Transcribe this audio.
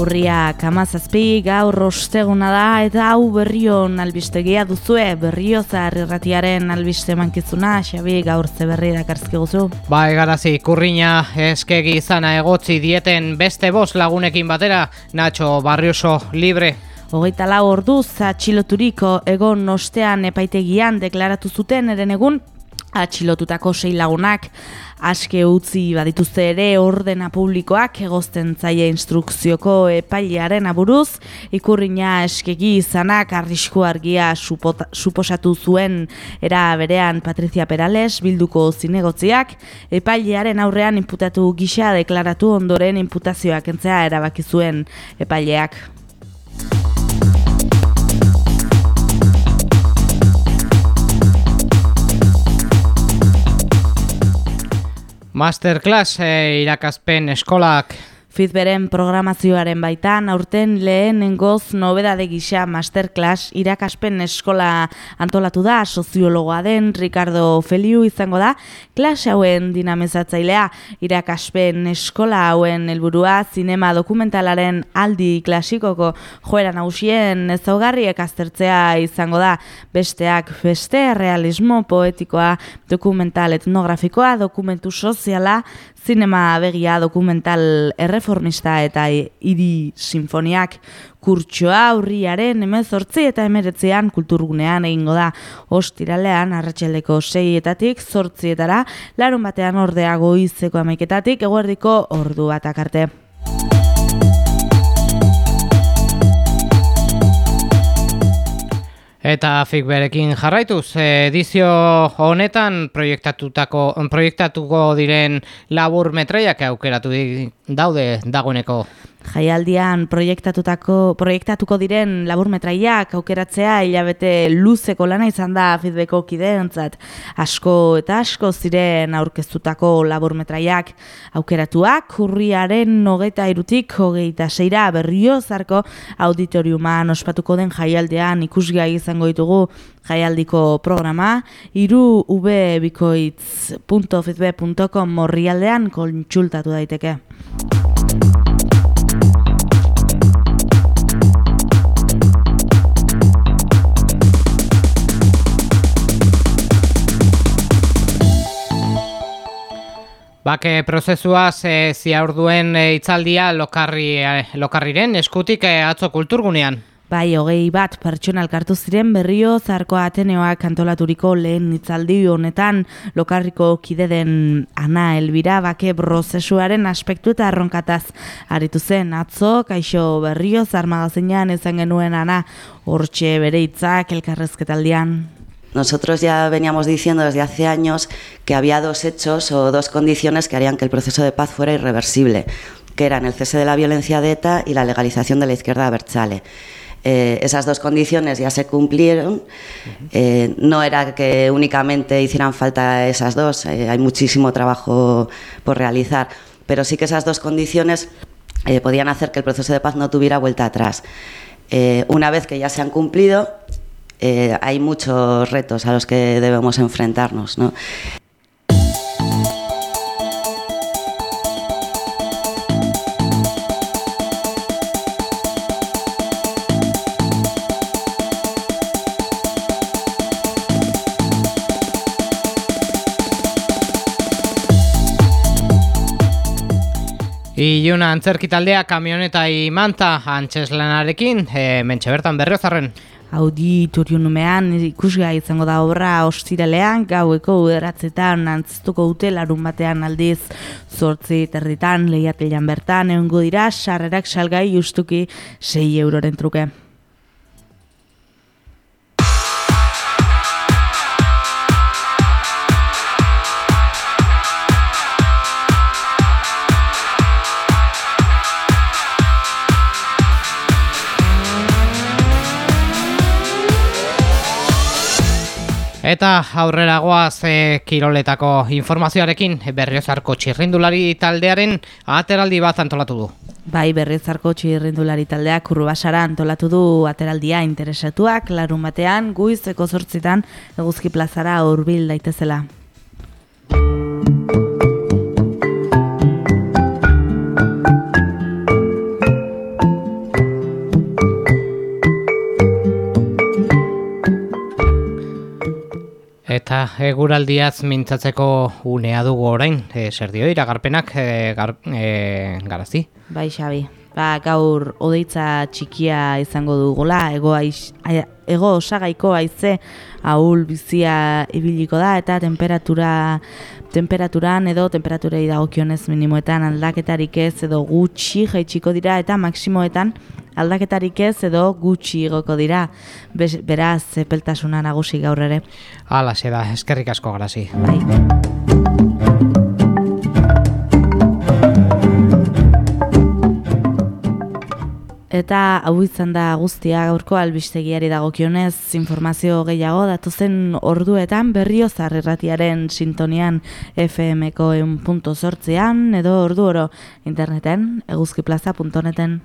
Urria kamazazpi gaur osteguna da eta hau berrion albistegia duzue berriozar irratiaren albiste mankizuna Xabi gaur ze berri dakarzki guzu. Ba egarazi kurriña eskegi izana egotzi dieten beste bost lagunekin batera Nacho Barrioso libre Hogeita lau orduz atxiloturiko egon ostean epaitegian deklaratu zuten eren egun atxilotutako sei lagunak aske utzi badituzte ere ordena publikoak egozten zaie instrukzioko epailearen aburuz. Ikurrina eskegi izanak arrisku argia suposatu zuen. Era berean Patricia Perales bilduko zinegotziak epailearen aurrean inputatu gisa deklaratu ondoren inputazioak entzea erabaki zuen epaileak Masterclass eh, irakaspen eskolak Fitberen programazioaren baitan, aurten lehenengoz nobedade gisa masterclass irakaspen eskola antolatu da, soziologoa den Ricardo Feliu izango da, klase hauen dinamizatzailea irakaspen eskola hauen helburua zinema dokumentalaren aldi klasikoko joera nausien ezaugarriek aztertzea izango da, besteak beste realismo poetikoa, dokumental etnografikoa, dokumentu soziala, zinema begia dokumental erreformista eta hiri sinfoniak kurtsoa aurriaren emezortzi eta emeretzean kulturgunean egingo da ostiralean arratsaldeko seietatik zortzietara larun batean ordeago izeko amaiketatik eguerdiko ordu batak arte. Eta fikberekin jarraituz, edizio honetan proiektatutako, proiektatuko diren labur metraiak aukeratu daude dagoeneko. Jaialdian proiektatutako proiektatuko diren laburmetraiak aukeratzea hilabete luzeko lana izan da feedbacko kideentzat. Asko eta asko ziren aurkeztutako laburmetraiak aukeratuak. Urriaren nogeta irutik hogeita seira berriozarko auditoriuman ospatuko den jaialdean ikusgai izango ditugu jaialdiko programa. Iru ubikoitz.feedback.com morrialdean kontsultatu daiteke. Bake prozesua ze ziaurduen e, itzaldia lokarri, e, lokarriren eskutik e, atzo kulturgunean. Bai, hogei bat pertsona elkartu ziren berrio zarko Ateneoak antolaturiko lehen itzaldi honetan lokarriko kide den Ana Elbira bake prozesuaren aspektu eta arronkataz aritu zen atzo, kaixo berrio zarmagazenean ezan genuen Ana hortxe bere itzak elkarrezketaldian. Nosotros ya veníamos diciendo desde hace años que había dos hechos o dos condiciones que harían que el proceso de paz fuera irreversible, que eran el cese de la violencia de ETA y la legalización de la izquierda Berchale. Eh, esas dos condiciones ya se cumplieron. Eh, no era que únicamente hicieran falta esas dos, eh, hay muchísimo trabajo por realizar, pero sí que esas dos condiciones podían hacer que el proceso de paz no tuviera vuelta atrás. una vez que ya se han cumplido, eh, hay muchos retos a los que debemos enfrentarnos. ¿no? Iluna antzerki taldea kamioneta imanta antxeslanarekin, e, mentxe bertan berriozarren auditoriumean ikusgai izango da obra ostiralean gaueko uderatzetan antztuko dute larun batean aldiz zortzi territan lehiatelan bertan egongo dira sarrerak salgai justuki 6 euroren truke. Eta aurrera goaz e, kiroletako informazioarekin berriozarko txirrindulari taldearen ateraldi bat antolatu du. Bai, berriozarko txirrindulari taldeak urrubasara antolatu du ateraldia interesatuak, larun batean, guizeko zortzitan eguzki plazara urbil daitezela. Eta eguraldiaz mintzatzeko unea dugu orain, e, zer dio iragarpenak e, gar, e, garazi? Bai, Xabi. Ba, gaur odeitza txikia izango dugula, ego, aiz, ego osagaiko haize ahul bizia ibiliko da eta temperatura temperaturan edo temperaturei dagokionez minimoetan aldaketarik ez edo gutxi jaitsiko dira eta maksimoetan aldaketarik ez edo gutxi igoko dira beraz epeltasuna nagusi gaur ere. Hala, da, eskerrik asko grazi. Bai. Eta hau izan da guztia gaurko albistegiari dagokionez informazio gehiago datozen orduetan berrio zarrerratiaren sintonian FM-ko punto edo ordu oro interneten eguzkiplaza.neten.